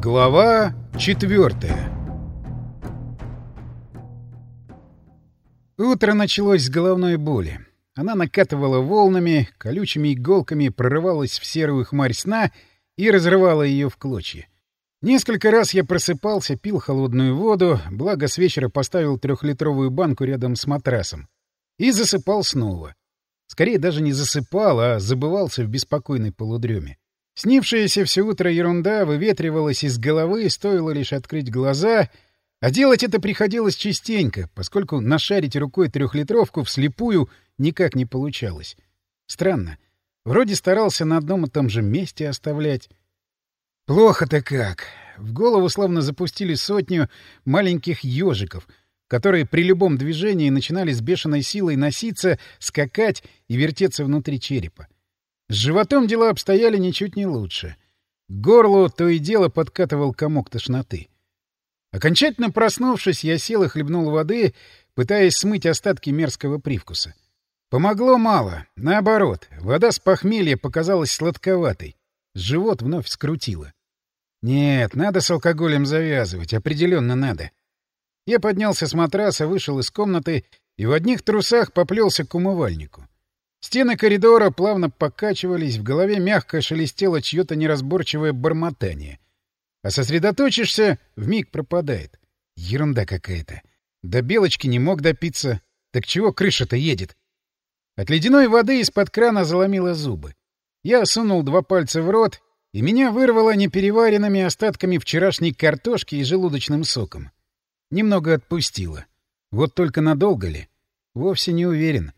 Глава четвертая Утро началось с головной боли. Она накатывала волнами, колючими иголками прорывалась в серую хмарь сна и разрывала ее в клочья. Несколько раз я просыпался, пил холодную воду, благо с вечера поставил трехлитровую банку рядом с матрасом. И засыпал снова. Скорее даже не засыпал, а забывался в беспокойной полудреме. Снившаяся все утро ерунда выветривалась из головы, стоило лишь открыть глаза, а делать это приходилось частенько, поскольку нашарить рукой трехлитровку вслепую никак не получалось. Странно. Вроде старался на одном и том же месте оставлять. Плохо-то как. В голову словно запустили сотню маленьких ежиков, которые при любом движении начинали с бешеной силой носиться, скакать и вертеться внутри черепа. С животом дела обстояли ничуть не лучше. К горлу то и дело подкатывал комок тошноты. Окончательно проснувшись, я сел и хлебнул воды, пытаясь смыть остатки мерзкого привкуса. Помогло мало. Наоборот, вода с похмелья показалась сладковатой. Живот вновь скрутило. Нет, надо с алкоголем завязывать, определенно надо. Я поднялся с матраса, вышел из комнаты и в одних трусах поплелся к умывальнику. Стены коридора плавно покачивались, в голове мягко шелестело чье-то неразборчивое бормотание. А сосредоточишься — вмиг пропадает. Ерунда какая-то. До белочки не мог допиться. Так чего крыша-то едет? От ледяной воды из-под крана заломило зубы. Я сунул два пальца в рот, и меня вырвало непереваренными остатками вчерашней картошки и желудочным соком. Немного отпустило. Вот только надолго ли? Вовсе не уверен.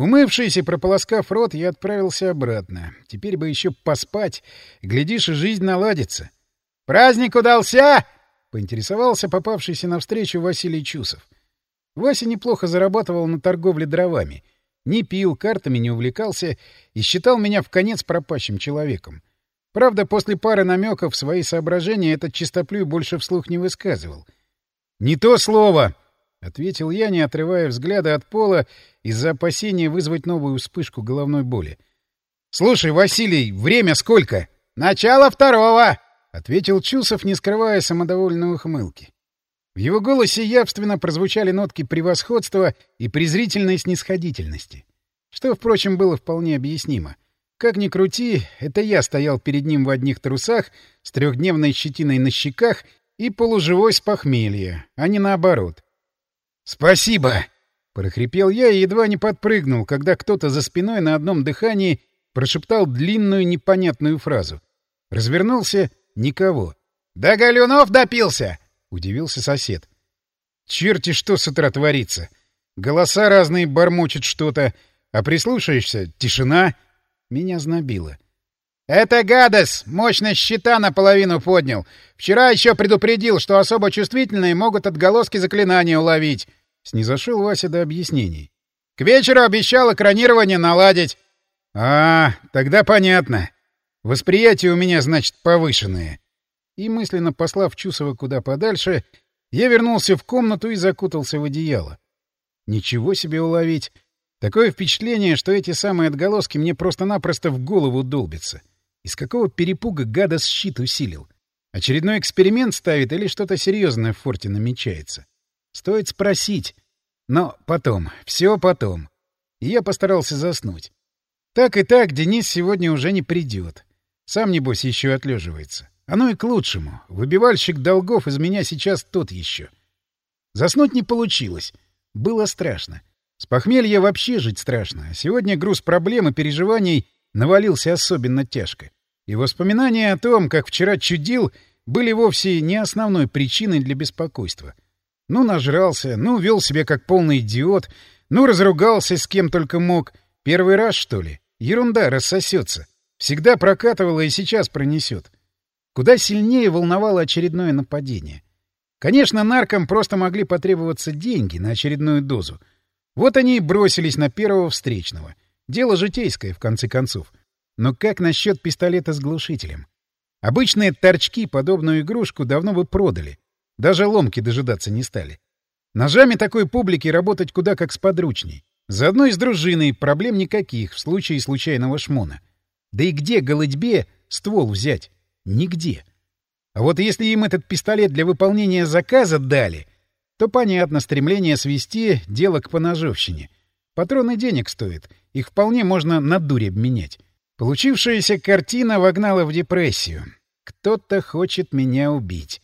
Умывшись и прополоскав рот, я отправился обратно. Теперь бы еще поспать. Глядишь, и жизнь наладится. «Праздник удался!» — поинтересовался попавшийся навстречу Василий Чусов. Вася неплохо зарабатывал на торговле дровами. Не пил, картами не увлекался и считал меня в конец пропащим человеком. Правда, после пары намеков свои соображения этот чистоплюй больше вслух не высказывал. «Не то слово!» — ответил я, не отрывая взгляда от пола из-за опасения вызвать новую вспышку головной боли. — Слушай, Василий, время сколько? — Начало второго! — ответил Чусов, не скрывая самодовольной ухмылки. В его голосе явственно прозвучали нотки превосходства и презрительной снисходительности. Что, впрочем, было вполне объяснимо. Как ни крути, это я стоял перед ним в одних трусах, с трехдневной щетиной на щеках и полуживой с похмелья, а не наоборот. «Спасибо!» — прохрипел я и едва не подпрыгнул, когда кто-то за спиной на одном дыхании прошептал длинную непонятную фразу. Развернулся — никого. «Да Галюнов допился!» — удивился сосед. «Черти что с утра творится! Голоса разные бормочут что-то, а прислушаешься — тишина!» Меня знобило. «Это гадость! Мощность щита наполовину поднял. Вчера еще предупредил, что особо чувствительные могут отголоски заклинания уловить. Снизошел Вася до объяснений. «К вечеру обещал экранирование наладить». «А, тогда понятно. Восприятие у меня, значит, повышенное». И мысленно послав Чусова куда подальше, я вернулся в комнату и закутался в одеяло. Ничего себе уловить. Такое впечатление, что эти самые отголоски мне просто-напросто в голову долбятся. Из какого перепуга гада щит усилил? Очередной эксперимент ставит или что-то серьезное в форте намечается? Стоит спросить. Но потом, все потом. И я постарался заснуть. Так и так Денис сегодня уже не придет. Сам, небось, еще отлеживается. Оно и к лучшему. Выбивальщик долгов из меня сейчас тот еще. Заснуть не получилось. Было страшно. С похмелья вообще жить страшно. А сегодня груз проблем и переживаний навалился особенно тяжко. И воспоминания о том, как вчера чудил, были вовсе не основной причиной для беспокойства. Ну, нажрался, ну, вел себя как полный идиот, ну, разругался с кем только мог. Первый раз, что ли? Ерунда, рассосется. Всегда прокатывала и сейчас пронесет. Куда сильнее волновало очередное нападение. Конечно, наркам просто могли потребоваться деньги на очередную дозу. Вот они и бросились на первого встречного. Дело житейское, в конце концов. Но как насчет пистолета с глушителем? Обычные торчки подобную игрушку давно бы продали. Даже ломки дожидаться не стали. Ножами такой публики работать куда как сподручней. Заодно и с дружиной проблем никаких в случае случайного шмона. Да и где голытьбе ствол взять? Нигде. А вот если им этот пистолет для выполнения заказа дали, то понятно стремление свести дело к поножовщине. Патроны денег стоят, их вполне можно на дурь обменять. Получившаяся картина вогнала в депрессию. Кто-то хочет меня убить.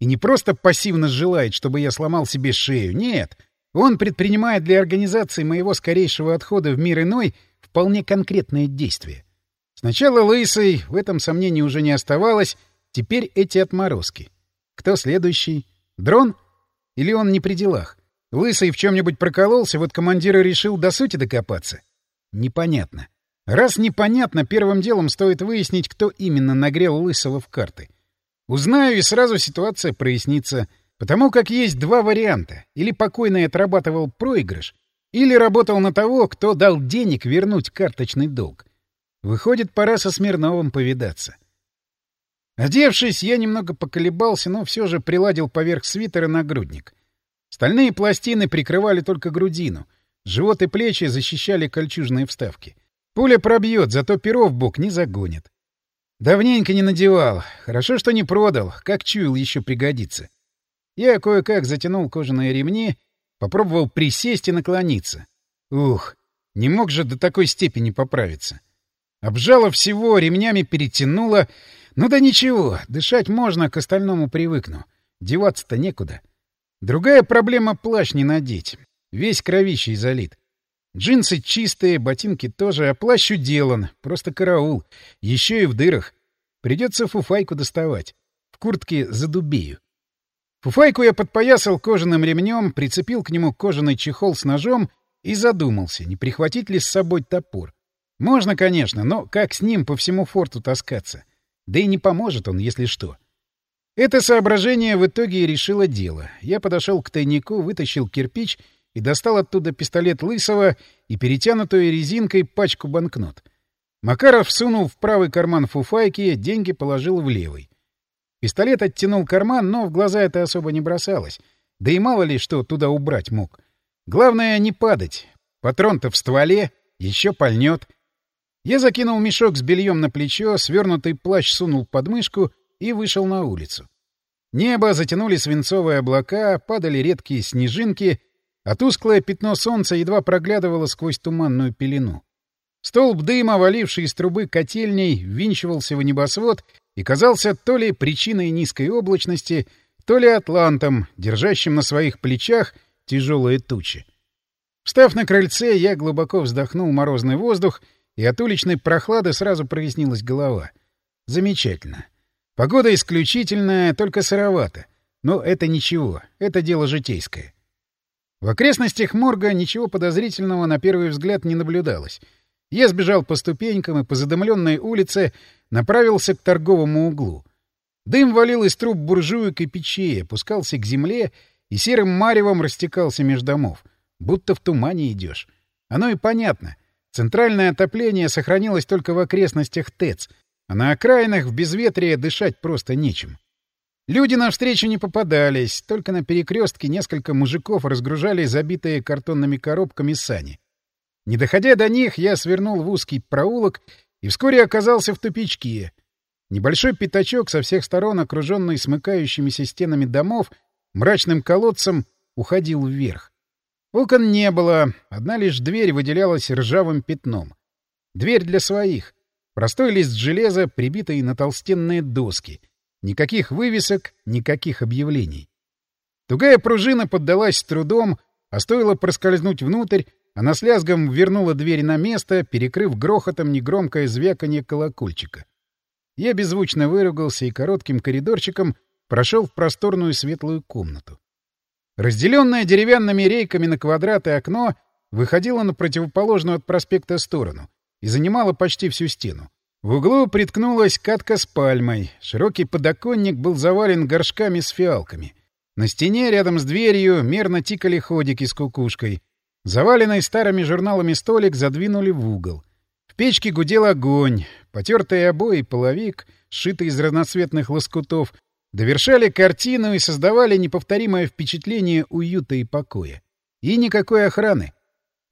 И не просто пассивно желает, чтобы я сломал себе шею. Нет. Он предпринимает для организации моего скорейшего отхода в мир иной вполне конкретное действие. Сначала лысый, в этом сомнений уже не оставалось, теперь эти отморозки. Кто следующий? Дрон? Или он не при делах? Лысый в чем-нибудь прокололся, вот командир и решил до сути докопаться? Непонятно. Раз непонятно, первым делом стоит выяснить, кто именно нагрел Лысого в карты. Узнаю, и сразу ситуация прояснится. Потому как есть два варианта. Или покойный отрабатывал проигрыш, или работал на того, кто дал денег вернуть карточный долг. Выходит, пора со Смирновым повидаться. Одевшись, я немного поколебался, но все же приладил поверх свитера нагрудник. Стальные пластины прикрывали только грудину. Живот и плечи защищали кольчужные вставки. Пуля пробьет, зато перо в бок не загонит. Давненько не надевал. Хорошо, что не продал. Как чуял, еще пригодится. Я кое-как затянул кожаные ремни, попробовал присесть и наклониться. Ух, не мог же до такой степени поправиться. Обжало всего, ремнями перетянуло. Ну да ничего, дышать можно, к остальному привыкну. Деваться-то некуда. Другая проблема — плащ не надеть. Весь кровищей залит. Джинсы чистые, ботинки тоже, а плащ уделан. Просто караул. Еще и в дырах. Придется фуфайку доставать. В куртке задубею. Фуфайку я подпоясал кожаным ремнем, прицепил к нему кожаный чехол с ножом и задумался, не прихватить ли с собой топор. Можно, конечно, но как с ним по всему форту таскаться? Да и не поможет он, если что. Это соображение в итоге и решило дело. Я подошел к тайнику, вытащил кирпич и достал оттуда пистолет Лысого и перетянутую резинкой пачку банкнот. Макаров сунул в правый карман фуфайки, деньги положил в левый. Пистолет оттянул карман, но в глаза это особо не бросалось. Да и мало ли что туда убрать мог. Главное — не падать. Патрон-то в стволе, еще пальнет. Я закинул мешок с бельем на плечо, свернутый плащ сунул под мышку и вышел на улицу. Небо затянули свинцовые облака, падали редкие снежинки, а тусклое пятно солнца едва проглядывало сквозь туманную пелену. Столб дыма, валивший из трубы котельней, ввинчивался в небосвод и казался то ли причиной низкой облачности, то ли атлантом, держащим на своих плечах тяжелые тучи. Встав на крыльце, я глубоко вздохнул морозный воздух, и от уличной прохлады сразу прояснилась голова. Замечательно. Погода исключительная, только сыровато. Но это ничего, это дело житейское. В окрестностях морга ничего подозрительного на первый взгляд не наблюдалось — я сбежал по ступенькам и по задымленной улице направился к торговому углу. Дым валил из труб буржуек и печей, опускался к земле и серым маревом растекался меж домов. Будто в тумане идешь. Оно и понятно. Центральное отопление сохранилось только в окрестностях ТЭЦ, а на окраинах в безветрие дышать просто нечем. Люди навстречу не попадались, только на перекрестке несколько мужиков разгружали забитые картонными коробками сани. Не доходя до них, я свернул в узкий проулок и вскоре оказался в тупичке. Небольшой пятачок со всех сторон, окруженный смыкающимися стенами домов, мрачным колодцем уходил вверх. Окон не было, одна лишь дверь выделялась ржавым пятном. Дверь для своих. Простой лист железа, прибитый на толстенные доски. Никаких вывесок, никаких объявлений. Тугая пружина поддалась с трудом, а стоило проскользнуть внутрь, она с лязгом вернула дверь на место, перекрыв грохотом негромкое звяканье колокольчика. Я беззвучно выругался и коротким коридорчиком прошел в просторную светлую комнату. Разделенное деревянными рейками на квадраты окно выходило на противоположную от проспекта сторону и занимало почти всю стену. В углу приткнулась катка с пальмой, широкий подоконник был завален горшками с фиалками. На стене рядом с дверью мерно тикали ходики с кукушкой — Заваленный старыми журналами столик задвинули в угол. В печке гудел огонь. Потертые обои половик, сшитый из разноцветных лоскутов, довершали картину и создавали неповторимое впечатление уюта и покоя. И никакой охраны.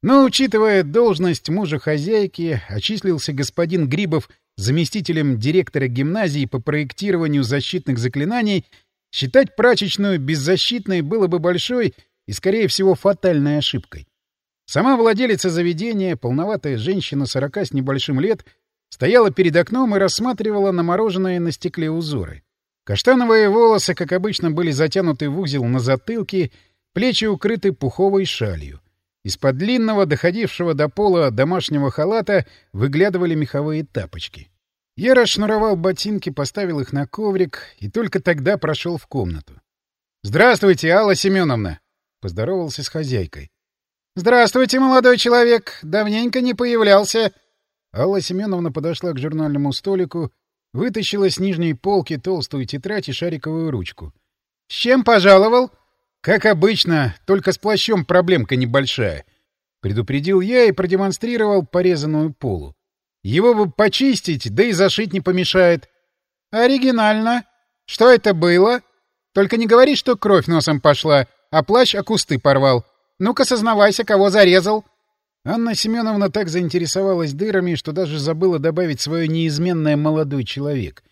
Но, учитывая должность мужа хозяйки, очислился господин Грибов заместителем директора гимназии по проектированию защитных заклинаний, считать прачечную беззащитной было бы большой и, скорее всего, фатальной ошибкой. Сама владелица заведения, полноватая женщина сорока с небольшим лет, стояла перед окном и рассматривала намороженные на стекле узоры. Каштановые волосы, как обычно, были затянуты в узел на затылке, плечи укрыты пуховой шалью. Из-под длинного, доходившего до пола домашнего халата, выглядывали меховые тапочки. Я расшнуровал ботинки, поставил их на коврик и только тогда прошел в комнату. «Здравствуйте, Алла Семеновна!» — поздоровался с хозяйкой. «Здравствуйте, молодой человек! Давненько не появлялся!» Алла Семеновна подошла к журнальному столику, вытащила с нижней полки толстую тетрадь и шариковую ручку. — С чем пожаловал? — Как обычно, только с плащом проблемка небольшая. Предупредил я и продемонстрировал порезанную полу. Его бы почистить, да и зашить не помешает. — Оригинально. Что это было? Только не говори, что кровь носом пошла, а плащ о кусты порвал. Ну-ка, сознавайся, кого зарезал. — Анна Семеновна так заинтересовалась дырами, что даже забыла добавить свое неизменное «молодой человек».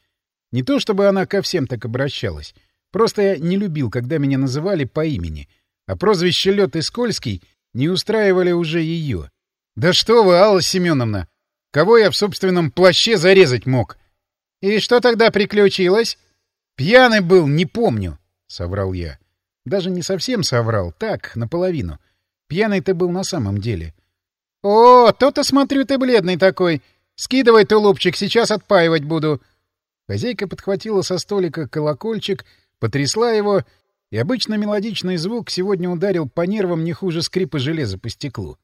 Не то чтобы она ко всем так обращалась. Просто я не любил, когда меня называли по имени. А прозвище Лёд и Скользкий не устраивали уже ее. «Да что вы, Алла Семеновна! Кого я в собственном плаще зарезать мог?» «И что тогда приключилось?» «Пьяный был, не помню», — соврал я. Даже не совсем соврал, так, наполовину. Пьяный ты был на самом деле. «О, то-то смотрю, ты бледный такой. Скидывай тулупчик, сейчас отпаивать буду». Хозяйка подхватила со столика колокольчик, потрясла его, и обычно мелодичный звук сегодня ударил по нервам не хуже скрипа железа по стеклу.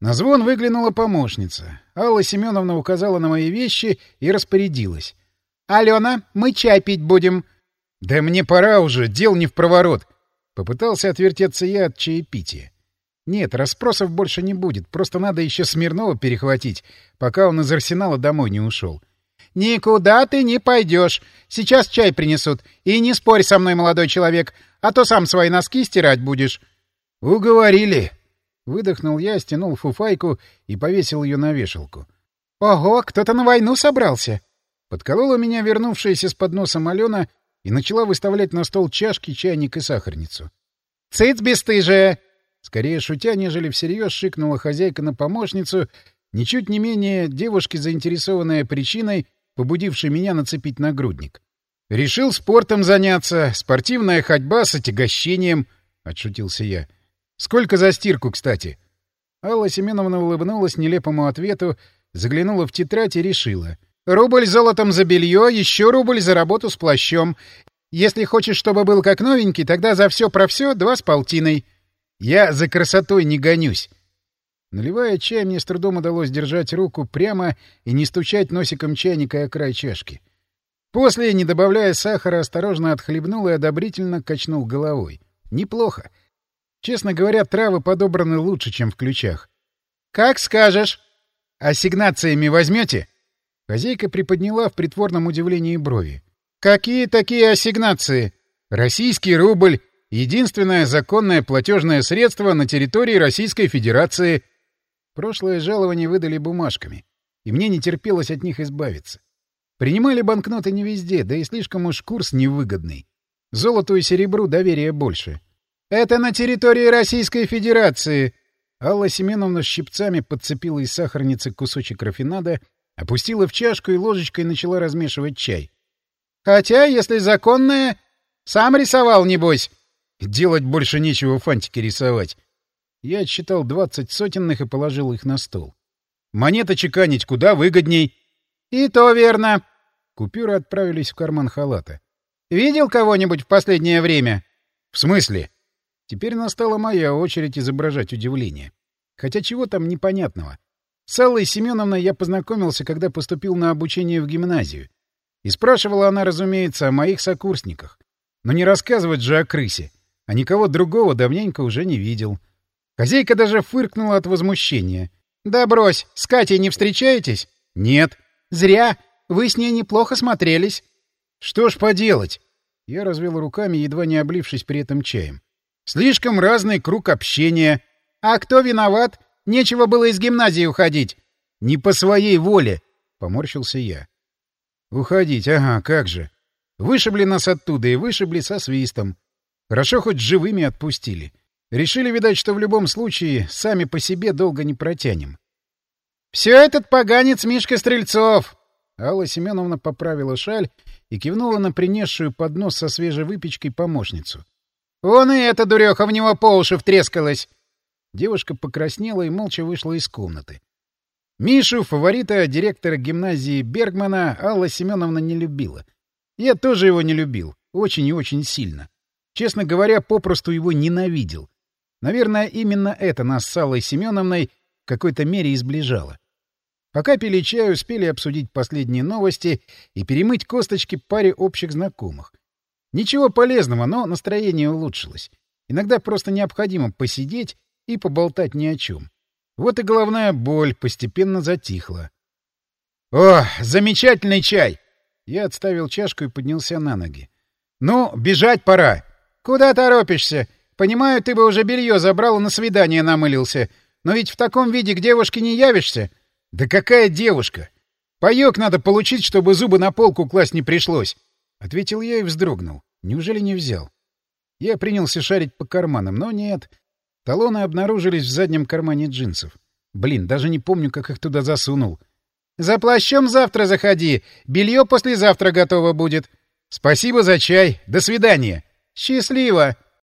На звон выглянула помощница. Алла Семеновна указала на мои вещи и распорядилась. — Алена, мы чай пить будем. — Да мне пора уже, дел не в проворот. Попытался отвертеться я от чаепития. Нет, расспросов больше не будет. Просто надо еще Смирнова перехватить, пока он из арсенала домой не ушел. «Никуда ты не пойдешь. Сейчас чай принесут. И не спорь со мной, молодой человек, а то сам свои носки стирать будешь». «Уговорили». Выдохнул я, стянул фуфайку и повесил ее на вешалку. «Ого, кто-то на войну собрался!» Подколола меня вернувшаяся с подносом Алена и начала выставлять на стол чашки, чайник и сахарницу. «Цыц, бесстыжая! Скорее шутя, нежели всерьез шикнула хозяйка на помощницу, ничуть не менее девушки, заинтересованная причиной, побудившей меня нацепить нагрудник. «Решил спортом заняться, спортивная ходьба с отягощением», — отшутился я. «Сколько за стирку, кстати?» Алла Семеновна улыбнулась нелепому ответу, заглянула в тетрадь и решила. «Рубль золотом за белье, еще рубль за работу с плащом. Если хочешь, чтобы был как новенький, тогда за все про все два с полтиной». Я за красотой не гонюсь. Наливая чай, мне с трудом удалось держать руку прямо и не стучать носиком чайника о край чашки. После, не добавляя сахара, осторожно отхлебнул и одобрительно качнул головой. Неплохо. Честно говоря, травы подобраны лучше, чем в ключах. — Как скажешь. — Ассигнациями возьмете? Хозяйка приподняла в притворном удивлении брови. — Какие такие ассигнации? — Российский рубль, единственное законное платежное средство на территории Российской Федерации. Прошлое жалование выдали бумажками, и мне не терпелось от них избавиться. Принимали банкноты не везде, да и слишком уж курс невыгодный. Золоту и серебру доверия больше. «Это на территории Российской Федерации!» Алла Семеновна щипцами подцепила из сахарницы кусочек рафинада, опустила в чашку и ложечкой начала размешивать чай. «Хотя, если законное, сам рисовал, небось!» Делать больше нечего фантики рисовать. Я отсчитал двадцать сотенных и положил их на стол. Монеты чеканить куда выгодней. — И то верно. Купюры отправились в карман халата. — Видел кого-нибудь в последнее время? — В смысле? Теперь настала моя очередь изображать удивление. Хотя чего там непонятного. С Аллой Семеновной я познакомился, когда поступил на обучение в гимназию. И спрашивала она, разумеется, о моих сокурсниках. Но не рассказывать же о крысе а никого другого давненько уже не видел. Хозяйка даже фыркнула от возмущения. «Да брось, с Катей не встречаетесь?» «Нет». «Зря. Вы с ней неплохо смотрелись». «Что ж поделать?» Я развел руками, едва не облившись при этом чаем. «Слишком разный круг общения». «А кто виноват? Нечего было из гимназии уходить». «Не по своей воле», — поморщился я. Уходить, ага, как же. Вышибли нас оттуда и вышибли со свистом. Хорошо хоть живыми отпустили. Решили, видать, что в любом случае сами по себе долго не протянем. — Все этот поганец Мишка Стрельцов! Алла Семеновна поправила шаль и кивнула на принесшую поднос со свежей выпечкой помощницу. — Он и эта дуреха в него по уши втрескалась! Девушка покраснела и молча вышла из комнаты. Мишу, фаворита директора гимназии Бергмана, Алла Семеновна не любила. Я тоже его не любил. Очень и очень сильно. Честно говоря, попросту его ненавидел. Наверное, именно это нас с Аллой Семеновной в какой-то мере изближало. Пока пили чай, успели обсудить последние новости и перемыть косточки паре общих знакомых. Ничего полезного, но настроение улучшилось. Иногда просто необходимо посидеть и поболтать ни о чем. Вот и головная боль постепенно затихла. «О, замечательный чай!» Я отставил чашку и поднялся на ноги. «Ну, бежать пора!» «Куда торопишься? Понимаю, ты бы уже белье забрал и на свидание намылился. Но ведь в таком виде к девушке не явишься?» «Да какая девушка? Паёк надо получить, чтобы зубы на полку класть не пришлось!» — ответил я и вздрогнул. «Неужели не взял?» Я принялся шарить по карманам, но нет. Талоны обнаружились в заднем кармане джинсов. Блин, даже не помню, как их туда засунул. «За плащом завтра заходи. Белье послезавтра готово будет». «Спасибо за чай. До свидания». «Счастливо!»